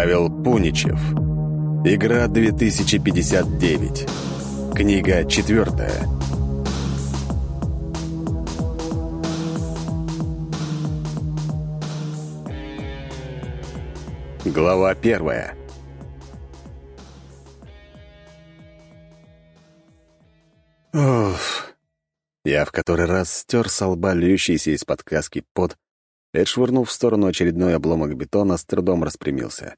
Павел Пуничев. Игра 2059. Книга четвертая. Глава первая. Уф. Я в который раз стер со лба льющийся из-под каски пот и, швырнув в сторону очередной обломок бетона, с трудом распрямился.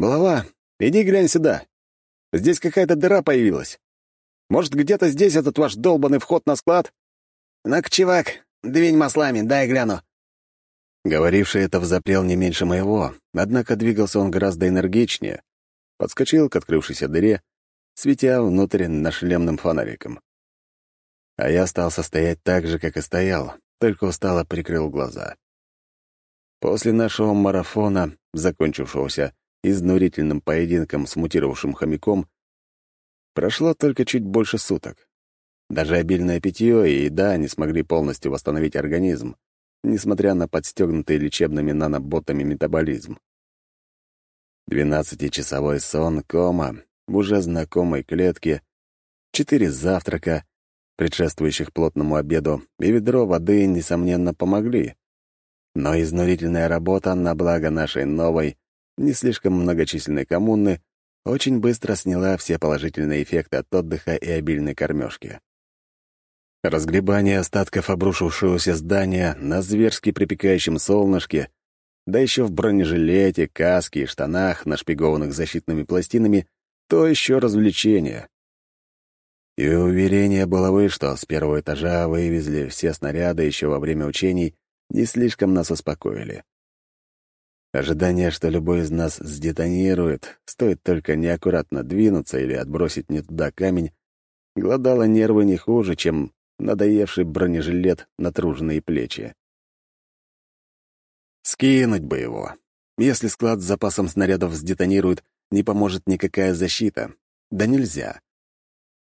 «Булава, иди глянь сюда. Здесь какая-то дыра появилась. Может, где-то здесь этот ваш долбанный вход на склад?» «Ну-ка, чувак, двинь маслами, дай гляну». Говоривший это взапрел не меньше моего, однако двигался он гораздо энергичнее. Подскочил к открывшейся дыре, светя внутрь нашлемным фонариком. А я остался стоять так же, как и стоял, только устало прикрыл глаза. После нашего марафона, закончившегося изнурительным поединком с мутировавшим хомяком, прошло только чуть больше суток. Даже обильное питье и еда не смогли полностью восстановить организм, несмотря на подстегнутый лечебными наноботами метаболизм. Двенадцатичасовой сон, кома, в уже знакомой клетке, четыре завтрака, предшествующих плотному обеду, и ведро воды, несомненно, помогли. Но изнурительная работа на благо нашей новой, не слишком многочисленной коммуны очень быстро сняла все положительные эффекты от отдыха и обильной кормежки. Разгребание остатков обрушившегося здания на зверски припекающем солнышке, да еще в бронежилете, каске и штанах, нашпигованных защитными пластинами, то еще развлечение. И уверение булавы, что с первого этажа вывезли все снаряды еще во время учений, не слишком нас успокоили. Ожидание, что любой из нас сдетонирует, стоит только неаккуратно двинуться или отбросить не туда камень, гладало нервы не хуже, чем надоевший бронежилет натруженные плечи. Скинуть бы его. Если склад с запасом снарядов сдетонирует, не поможет никакая защита. Да нельзя.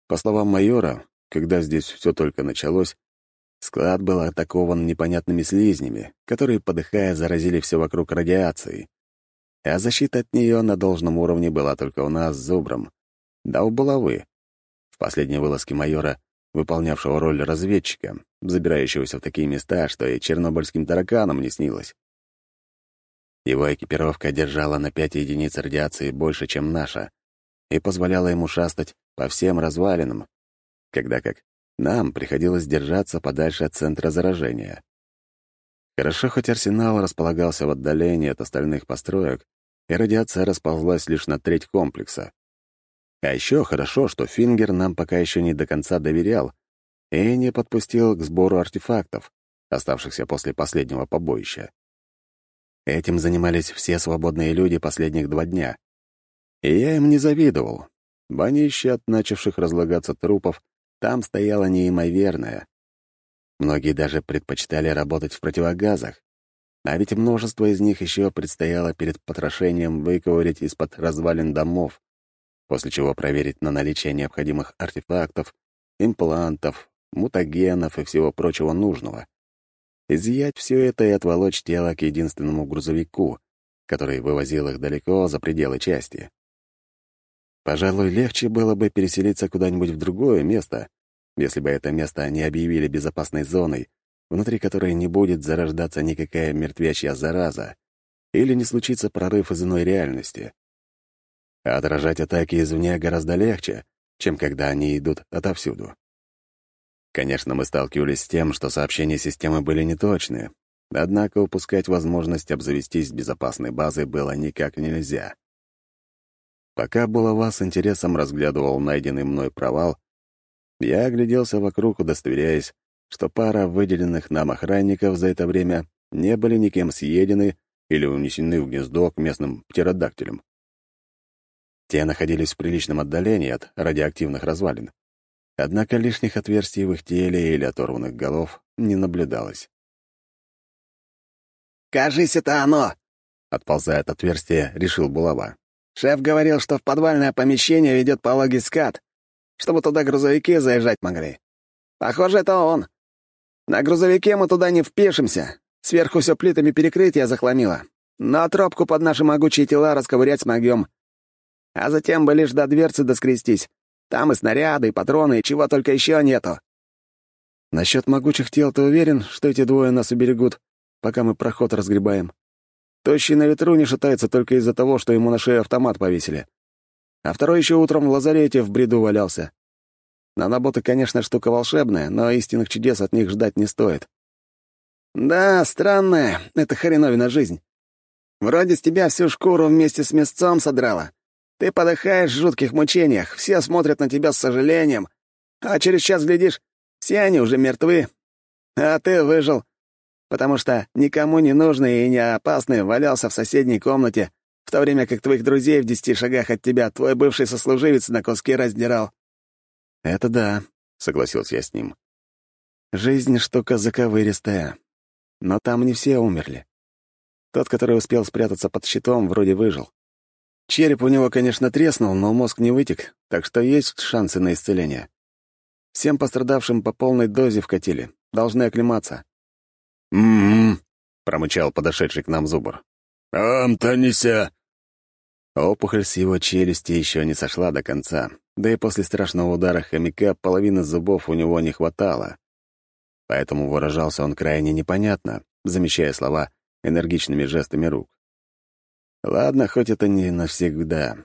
По словам майора, когда здесь все только началось, склад был атакован непонятными слизнями, которые, подыхая, заразили все вокруг радиацией. А защита от нее на должном уровне была только у нас с Зубром. Да у булавы. В последней вылазке майора, выполнявшего роль разведчика, забирающегося в такие места, что и чернобыльским тараканам не снилось. Его экипировка держала на пять единиц радиации больше, чем наша, и позволяла ему шастать по всем развалинам, когда как нам приходилось держаться подальше от центра заражения. Хорошо, хоть арсенал располагался в отдалении от остальных построек, и радиация расползлась лишь на треть комплекса. А еще хорошо, что Фингер нам пока еще не до конца доверял и не подпустил к сбору артефактов, оставшихся после последнего побоища. Этим занимались все свободные люди последних два дня. И я им не завидовал, Банище от начавших разлагаться трупов там стояло неимоверное. Многие даже предпочитали работать в противогазах, а ведь множество из них еще предстояло перед потрошением выковырять из-под развалин домов, после чего проверить на наличие необходимых артефактов, имплантов, мутагенов и всего прочего нужного. Изъять все это и отволочь тело к единственному грузовику, который вывозил их далеко за пределы части. Пожалуй, легче было бы переселиться куда-нибудь в другое место, если бы это место не объявили безопасной зоной, внутри которой не будет зарождаться никакая мертвячья зараза, или не случится прорыв из иной реальности. А отражать атаки извне гораздо легче, чем когда они идут отовсюду. Конечно, мы сталкивались с тем, что сообщения системы были неточны, однако упускать возможность обзавестись безопасной базой было никак нельзя. Пока Булава с интересом разглядывал найденный мной провал, я огляделся вокруг, удостоверяясь, что пара выделенных нам охранников за это время не были никем съедены или унесены в гнездо к местным птеродактилям. Те находились в приличном отдалении от радиоактивных развалин. Однако лишних отверстий в их теле или оторванных голов не наблюдалось. «Кажись, это оно!» — отползая от отверстия, решил Булава. Шеф говорил, что в подвальное помещение ведет пологий скат, чтобы туда грузовики заезжать могли. Похоже, это он. На грузовике мы туда не впишемся. Сверху все плитами перекрытия захламило. но тропку под наши могучие тела расковырять смогем. А затем бы лишь до дверцы доскрестись. Там и снаряды, и патроны, и чего только еще нету. Насчет могучих тел ты уверен, что эти двое нас уберегут, пока мы проход разгребаем? Тощий на ветру не шатается только из-за того, что ему на шею автомат повесили. А второй еще утром в лазарете в бреду валялся. Наноботы, конечно, штука волшебная, но истинных чудес от них ждать не стоит. Да, странная, это хреновина жизнь. Вроде с тебя всю шкуру вместе с мясцом содрала. Ты подыхаешь в жутких мучениях, все смотрят на тебя с сожалением, а через час, глядишь, все они уже мертвы. А ты выжил, потому что никому не нужный и не опасный валялся в соседней комнате, в то время как твоих друзей в десяти шагах от тебя твой бывший сослуживец на куски раздирал. «Это да», — согласился я с ним. «Жизнь — штука заковыристая. Но там не все умерли. Тот, который успел спрятаться под щитом, вроде выжил. Череп у него, конечно, треснул, но мозг не вытек, так что есть шансы на исцеление. Всем пострадавшим по полной дозе вкатили. Должны оклематься. «М-м-м», промычал подошедший к нам зубр. «Антонися!» Опухоль с его челюсти еще не сошла до конца, да и после страшного удара хомяка половины зубов у него не хватало. Поэтому выражался он крайне непонятно, замещая слова энергичными жестами рук. Ладно, хоть это не навсегда.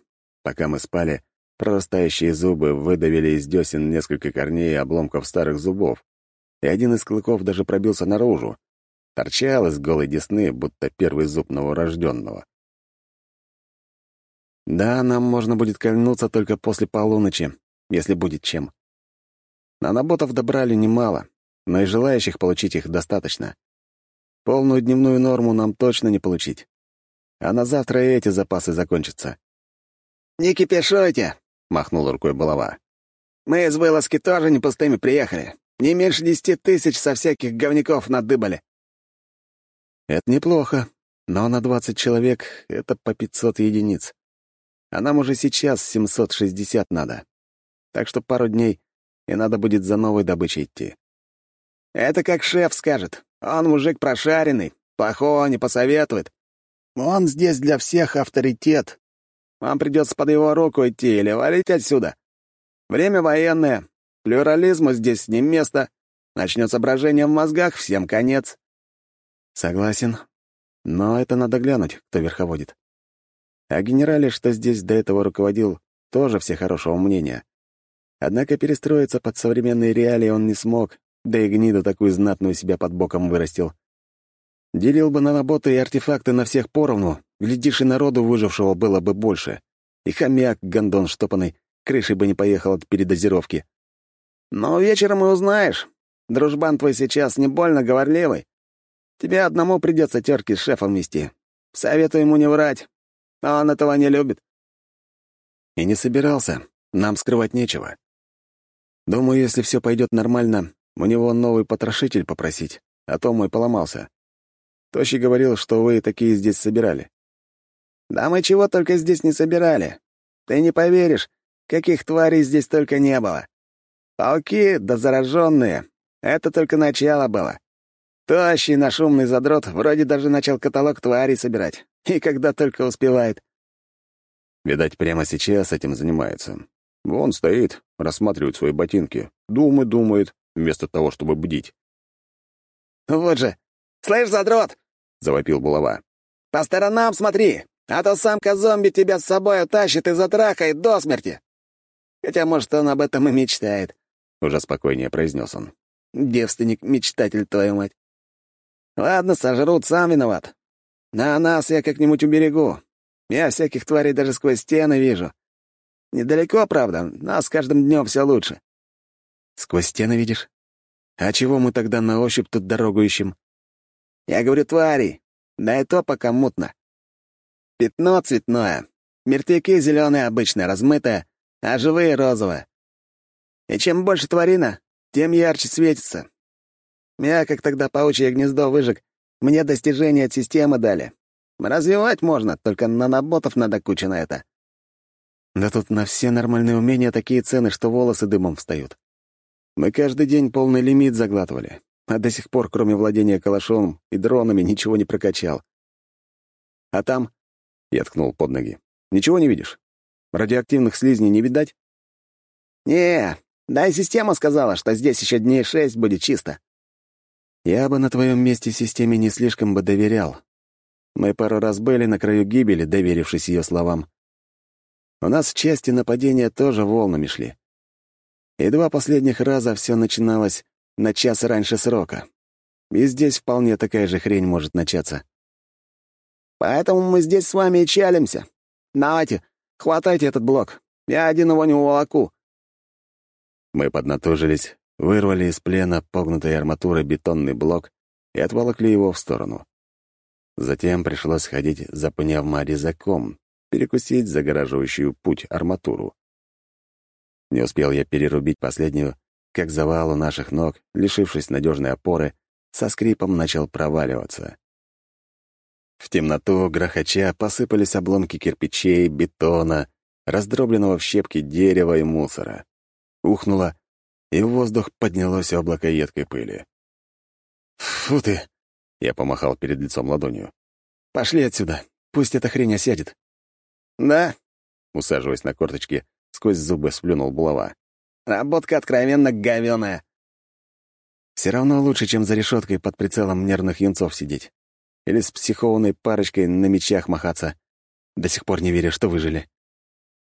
Пока мы спали, Прорастающие зубы выдавили из десен несколько корней и обломков старых зубов, и один из клыков даже пробился наружу, торчал из голой десны, будто первый зуб новорожденного. Да, нам можно будет кольнуться только после полуночи, если будет чем. Наноботов добрали немало, но и желающих получить их достаточно. Полную дневную норму нам точно не получить. А на завтра и эти запасы закончатся. «Не кипишуйте!» — махнул рукой Балава. «Мы из вылазки тоже не пустыми приехали. Не меньше десяти тысяч со всяких говняков надыбали». «Это неплохо, но на двадцать человек — это по пятьсот единиц. А нам уже сейчас семьсот шестьдесят надо. Так что пару дней, и надо будет за новой добычей идти». «Это как шеф скажет. Он мужик прошаренный, плохого не посоветует. Он здесь для всех авторитет, вам придется под его руку идти или валить отсюда. Время военное, плюрализму здесь не место. Начнется брожение в мозгах, всем конец». «Согласен. Но это надо глянуть, кто верховодит. О генерале, что здесь до этого руководил, тоже все хорошего мнения. Однако перестроиться под современные реалии он не смог, да и гниду такую знатную себя под боком вырастил. Делил бы на работы и артефакты на всех поровну, глядишь, и народу выжившего было бы больше. И хомяк, гондон штопанный, крышей бы не поехал от передозировки. Но вечером и узнаешь. Дружбан твой сейчас не больно говорливый. Тебе одному придется терки с шефом вести. Советую ему не врать. А он этого не любит. И не собирался. Нам скрывать нечего. Думаю, если все пойдет нормально, у него новый потрошитель попросить, а то мой поломался. Тощий говорил, что вы такие здесь собирали. Да мы чего только здесь не собирали. Ты не поверишь, каких тварей здесь только не было. Пауки да зараженные — это только начало было. Тощий наш умный задрот вроде даже начал каталог тварей собирать. И когда только успевает. Видать, прямо сейчас этим занимается. Вон стоит, рассматривает свои ботинки. Думает, думает, вместо того, чтобы бдить. «Вот же! Слышь, задрот!» завопил булава. «По сторонам смотри, а то самка зомби тебя с собой утащит и затрахает до смерти!» «Хотя, может, он об этом и мечтает», — уже спокойнее произнес он. «Девственник-мечтатель, твою мать!» «Ладно, сожрут, сам виноват. На нас я как-нибудь уберегу. Я всяких тварей даже сквозь стены вижу. Недалеко, правда, но с каждым днем все лучше». «Сквозь стены видишь? А чего мы тогда на ощупь тут дорогу ищем?» Я говорю твари. Да и то пока мутно. Пятно цветное. Мертвяки зеленые обычно, размытые, а живые — розовые. И чем больше тварина, тем ярче светится. Я, как тогда паучье гнездо выжег, мне достижения от системы дали. Развивать можно, только наноботов надо куча на это. Да тут на все нормальные умения такие цены, что волосы дымом встают. Мы каждый день полный лимит заглатывали а до сих пор, кроме владения калашом и дронами, ничего не прокачал. А там...» — я ткнул под ноги. «Ничего не видишь? Радиоактивных слизней не видать?» «Не, да и система сказала, что здесь еще дней шесть будет чисто». «Я бы на твоем месте системе не слишком бы доверял. Мы пару раз были на краю гибели, доверившись ее словам. У нас в части нападения тоже волнами шли. И два последних раза все начиналось на час раньше срока. И здесь вполне такая же хрень может начаться. Поэтому мы здесь с вами и чалимся. Давайте, хватайте этот блок. Я один его не уволоку». Мы поднатужились, вырвали из плена погнутой арматуры бетонный блок и отволокли его в сторону. Затем пришлось ходить за пневморезаком, перекусить загораживающую путь арматуру. Не успел я перерубить последнюю, как завал у наших ног, лишившись надежной опоры, со скрипом начал проваливаться. В темноту грохоча посыпались обломки кирпичей, бетона, раздробленного в щепки дерева и мусора. Ухнуло, и в воздух поднялось облако едкой пыли. «Фу ты!» — я помахал перед лицом ладонью. «Пошли отсюда, пусть эта хрень осядет». «Да?» — усаживаясь на корточки, сквозь зубы сплюнул булава. «Работка откровенно говёная». Все равно лучше, чем за решеткой под прицелом нервных юнцов сидеть. Или с психованной парочкой на мечах махаться. До сих пор не верю, что выжили.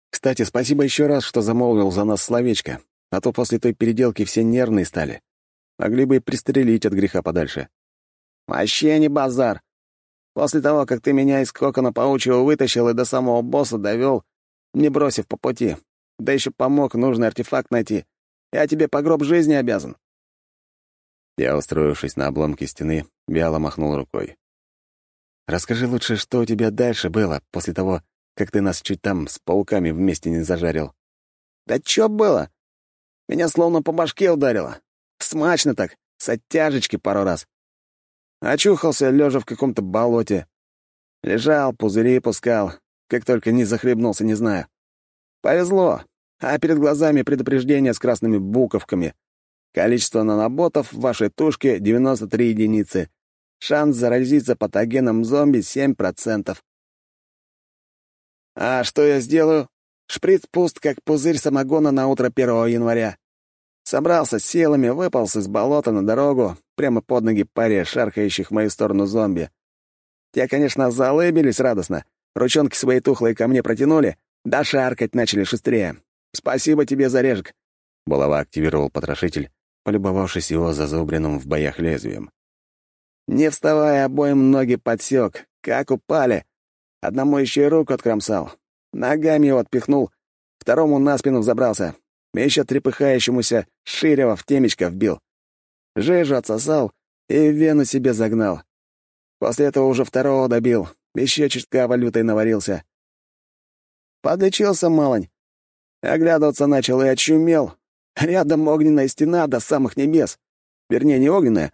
Кстати, спасибо еще раз, что замолвил за нас словечко, а то после той переделки все нервные стали. Могли бы и пристрелить от греха подальше. «Вообще не базар. После того, как ты меня из кокона паучьего вытащил и до самого босса довел, не бросив по пути, да еще помог нужный артефакт найти, я тебе по гроб жизни обязан». Я, устроившись на обломке стены, вяло махнул рукой. «Расскажи лучше, что у тебя дальше было, после того, как ты нас чуть там с пауками вместе не зажарил». «Да чё было? Меня словно по башке ударило. Смачно так, с оттяжечки пару раз. Очухался, лежа в каком-то болоте. Лежал, пузыри пускал, как только не захлебнулся, не знаю. Повезло, а перед глазами предупреждение с красными буковками. Количество наноботов в вашей тушке — 93 единицы. Шанс заразиться патогеном зомби — 7%. А что я сделаю? Шприц пуст, как пузырь самогона на утро 1 января. Собрался силами, выполз из болота на дорогу, прямо под ноги паре шаркающих в мою сторону зомби. Те, конечно, залыбились радостно, ручонки свои тухлые ко мне протянули, да шаркать начали шустрее. Спасибо тебе, Зарежек. Булава активировал потрошитель, полюбовавшись его зазубренным в боях лезвием. Не вставая, обоим ноги подсек, как упали. Одному еще и руку откромсал. Ногами его отпихнул, второму на спину взобрался. Еще трепыхающемуся Ширева в темечко вбил. Жижу отсосал и вену себе загнал. После этого уже второго добил, еще чутка валютой наварился. Подлечился малонь. Оглядываться начал и очумел. Рядом огненная стена до самых небес. Вернее, не огненная,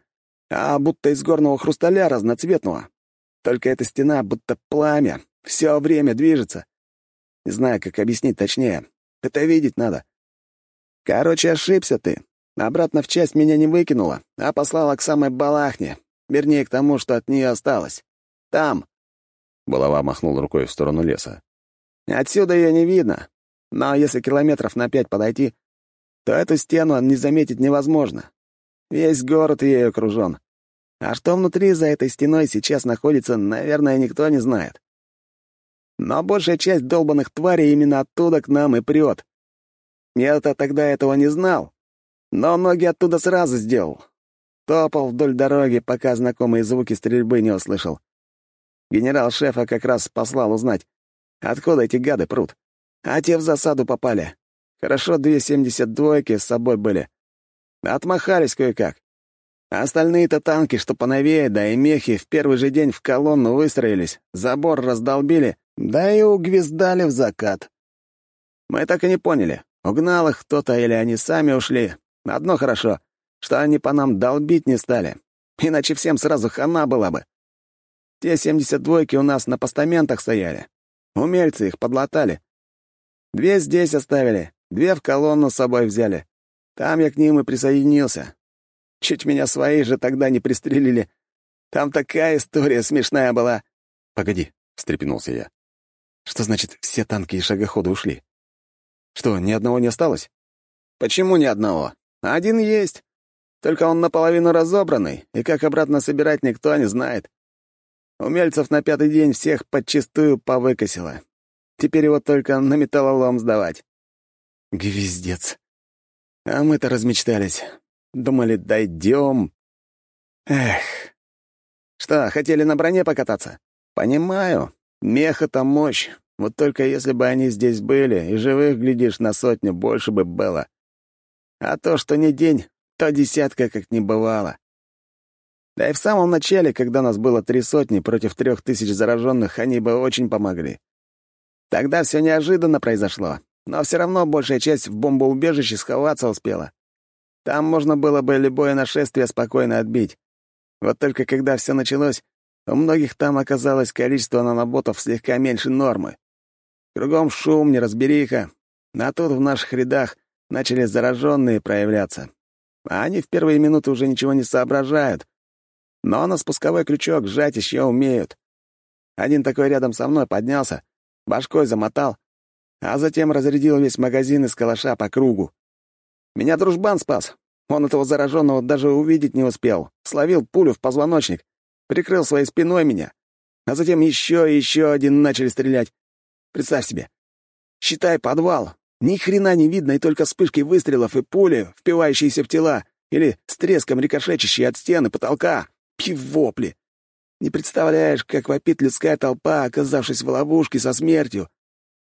а будто из горного хрусталя разноцветного. Только эта стена будто пламя, все время движется. Не знаю, как объяснить точнее. Это видеть надо. Короче, ошибся ты. Обратно в часть меня не выкинула, а послала к самой балахне. Вернее, к тому, что от нее осталось. Там. Булава махнул рукой в сторону леса. Отсюда ее не видно. Но если километров на пять подойти, то эту стену не заметить невозможно. Весь город ею окружен. А что внутри за этой стеной сейчас находится, наверное, никто не знает. Но большая часть долбанных тварей именно оттуда к нам и прет. Я-то тогда этого не знал, но ноги оттуда сразу сделал. Топал вдоль дороги, пока знакомые звуки стрельбы не услышал. Генерал шефа как раз послал узнать, откуда эти гады прут. А те в засаду попали. Хорошо две семьдесят двойки с собой были. Отмахались кое-как. Остальные-то танки, что поновее, да и мехи, в первый же день в колонну выстроились, забор раздолбили, да и угвиздали в закат. Мы так и не поняли, угнал их кто-то или они сами ушли. Одно хорошо, что они по нам долбить не стали, иначе всем сразу хана была бы. Те семьдесят двойки у нас на постаментах стояли. Умельцы их подлатали. Две здесь оставили, две в колонну с собой взяли. Там я к ним и присоединился. Чуть меня свои же тогда не пристрелили. Там такая история смешная была. Погоди, встрепенулся я. «Что значит, все танки и шагоходы ушли? Что, ни одного не осталось?» «Почему ни одного? Один есть. Только он наполовину разобранный, и как обратно собирать никто не знает. Умельцев на пятый день всех подчистую повыкосило. Теперь его только на металлолом сдавать». «Гвиздец. А мы-то размечтались. Думали, дойдем. Эх. Что, хотели на броне покататься? Понимаю. Мех — это мощь. Вот только если бы они здесь были, и живых, глядишь, на сотню больше бы было. А то, что не день, то десятка как не бывало. Да и в самом начале, когда нас было три сотни против трех тысяч зараженных, они бы очень помогли. Тогда все неожиданно произошло, но все равно большая часть в бомбоубежище сховаться успела. Там можно было бы любое нашествие спокойно отбить. Вот только когда все началось, у многих там оказалось количество наноботов слегка меньше нормы. Кругом шум, неразбериха, а тут в наших рядах начали зараженные проявляться. А они в первые минуты уже ничего не соображают. Но на спусковой крючок сжать еще умеют. Один такой рядом со мной поднялся, башкой замотал, а затем разрядил весь магазин из калаша по кругу. Меня дружбан спас. Он этого зараженного даже увидеть не успел. Словил пулю в позвоночник, прикрыл своей спиной меня. А затем еще и еще один начали стрелять. Представь себе. Считай подвал, ни хрена не видно, и только вспышки выстрелов и пули, впивающиеся в тела, или с треском рикошечащие от стены, потолка, пивопли. Не представляешь, как вопит людская толпа, оказавшись в ловушке со смертью.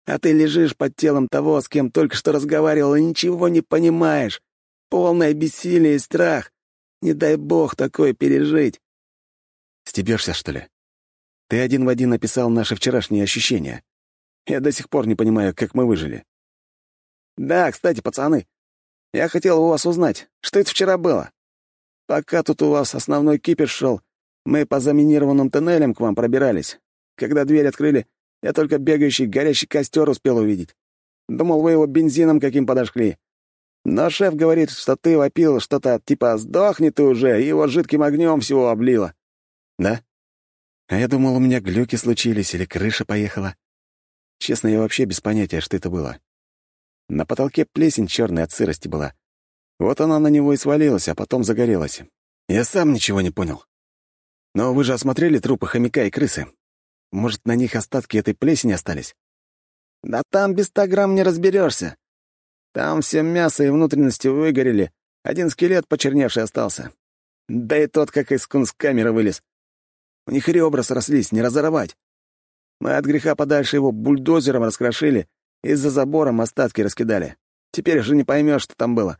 А ты лежишь под телом того, с кем только что разговаривал, и ничего не понимаешь. Полное бессилие и страх. Не дай бог такое пережить. Стебешься, что ли? Ты один в один описал наши вчерашние ощущения. Я до сих пор не понимаю, как мы выжили. Да, кстати, пацаны, я хотел у вас узнать, что это вчера было. Пока тут у вас основной кипиш шел, мы по заминированным тоннелям к вам пробирались. Когда дверь открыли, я только бегающий горящий костер успел увидеть. Думал, вы его бензином каким подожгли. Но шеф говорит, что ты вопил что-то типа «сдохни ты уже», и его жидким огнем всего облило. Да? А я думал, у меня глюки случились или крыша поехала. Честно, я вообще без понятия, что это было. На потолке плесень черная от сырости была. Вот она на него и свалилась, а потом загорелась. Я сам ничего не понял. Но вы же осмотрели трупы хомяка и крысы. Может, на них остатки этой плесени остались? Да там без ста грамм не разберешься. Там все мясо и внутренности выгорели, один скелет почерневший остался. Да и тот, как из кунсткамеры вылез. У них ребра срослись, не разорвать. Мы от греха подальше его бульдозером раскрошили и за забором остатки раскидали. Теперь же не поймешь, что там было.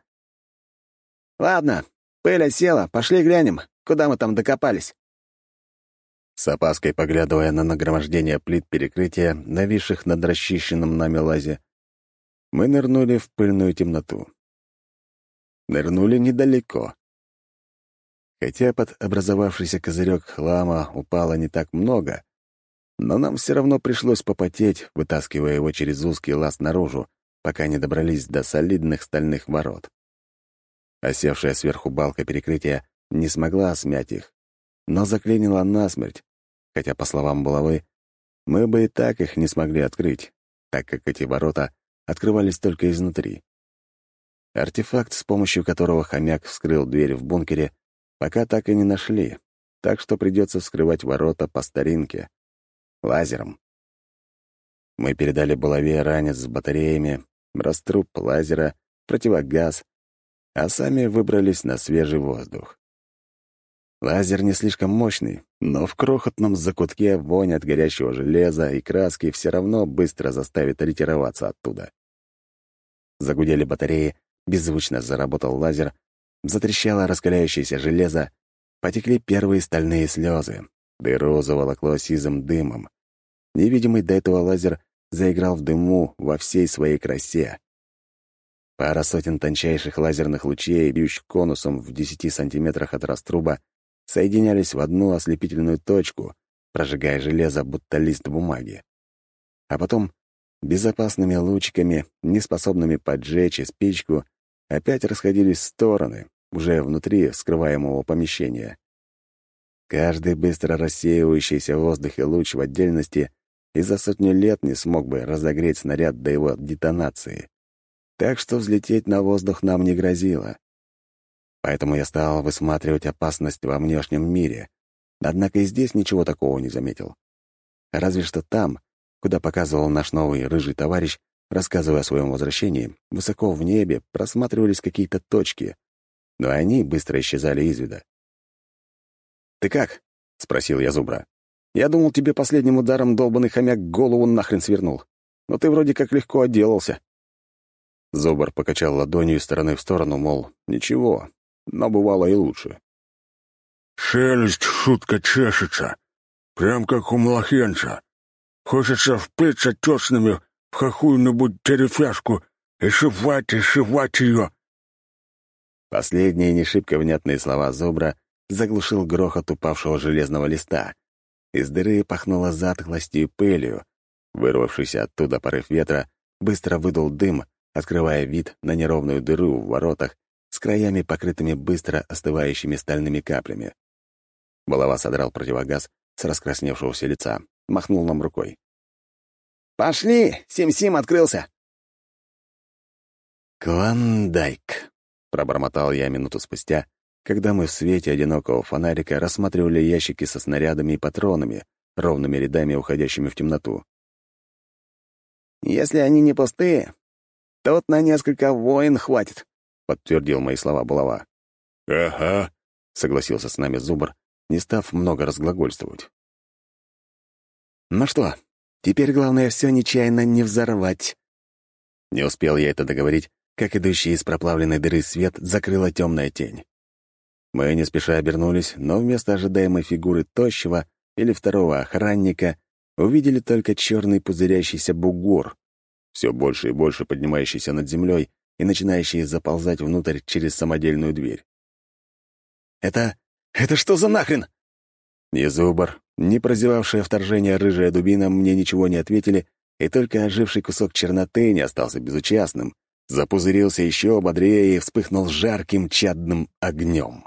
Ладно, пыль осела, пошли глянем, куда мы там докопались. С опаской поглядывая на нагромождение плит перекрытия, нависших над расчищенным нами лазе, мы нырнули в пыльную темноту. Нырнули недалеко. Хотя под образовавшийся козырек хлама упало не так много, но нам все равно пришлось попотеть, вытаскивая его через узкий лаз наружу, пока не добрались до солидных стальных ворот. Осевшая сверху балка перекрытия не смогла смять их, но заклинила насмерть, хотя, по словам булавы, мы бы и так их не смогли открыть, так как эти ворота открывались только изнутри. Артефакт, с помощью которого хомяк вскрыл дверь в бункере, пока так и не нашли, так что придется вскрывать ворота по старинке лазером. Мы передали булаве ранец с батареями, раструб лазера, противогаз, а сами выбрались на свежий воздух. Лазер не слишком мощный, но в крохотном закутке вонь от горящего железа и краски все равно быстро заставит ретироваться оттуда. Загудели батареи, беззвучно заработал лазер, затрещало раскаляющееся железо, потекли первые стальные слезы, Дыру заволокло сизым дымом. Невидимый до этого лазер заиграл в дыму во всей своей красе. Пара сотен тончайших лазерных лучей, бьющих конусом в десяти сантиметрах от раструба, соединялись в одну ослепительную точку, прожигая железо, будто лист бумаги. А потом безопасными лучиками, неспособными поджечь и спичку, опять расходились в стороны, уже внутри скрываемого помещения. Каждый быстро рассеивающийся в воздухе луч в отдельности и за сотню лет не смог бы разогреть снаряд до его детонации. Так что взлететь на воздух нам не грозило. Поэтому я стал высматривать опасность во внешнем мире, однако и здесь ничего такого не заметил. Разве что там, куда показывал наш новый рыжий товарищ, рассказывая о своем возвращении, высоко в небе просматривались какие-то точки, но они быстро исчезали из вида. «Ты как?» — спросил я Зубра. «Я думал, тебе последним ударом долбанный хомяк голову нахрен свернул. Но ты вроде как легко отделался». Зубр покачал ладонью из стороны в сторону, мол, ничего, но бывало и лучше. «Шелест шутка чешется, прям как у младенца. Хочется впиться тесными в какую-нибудь деревяшку и шивать и шивать ее». Последние не шибко внятные слова Зубра заглушил грохот упавшего железного листа. Из дыры пахнуло затхлостью и пылью. Вырвавшийся оттуда порыв ветра быстро выдул дым, открывая вид на неровную дыру в воротах с краями, покрытыми быстро остывающими стальными каплями. Балава содрал противогаз с раскрасневшегося лица, махнул нам рукой. «Пошли! Сим-Сим открылся!» «Клондайк», — пробормотал я минуту спустя, когда мы в свете одинокого фонарика рассматривали ящики со снарядами и патронами, ровными рядами уходящими в темноту. «Если они не пустые, тут на несколько воин хватит», — подтвердил мои слова булава. «Ага», — согласился с нами Зубр, не став много разглагольствовать. «Ну что, теперь главное все нечаянно не взорвать». Не успел я это договорить, как идущий из проплавленной дыры свет закрыла темная тень. Мы не спеша обернулись, но вместо ожидаемой фигуры тощего или второго охранника увидели только черный пузырящийся бугор, все больше и больше поднимающийся над землей и начинающий заползать внутрь через самодельную дверь. «Это... это что за нахрен?» Ни зубр, ни прозевавшее вторжение рыжая дубина мне ничего не ответили, и только оживший кусок черноты не остался безучастным, запузырился еще бодрее и вспыхнул жарким чадным огнем.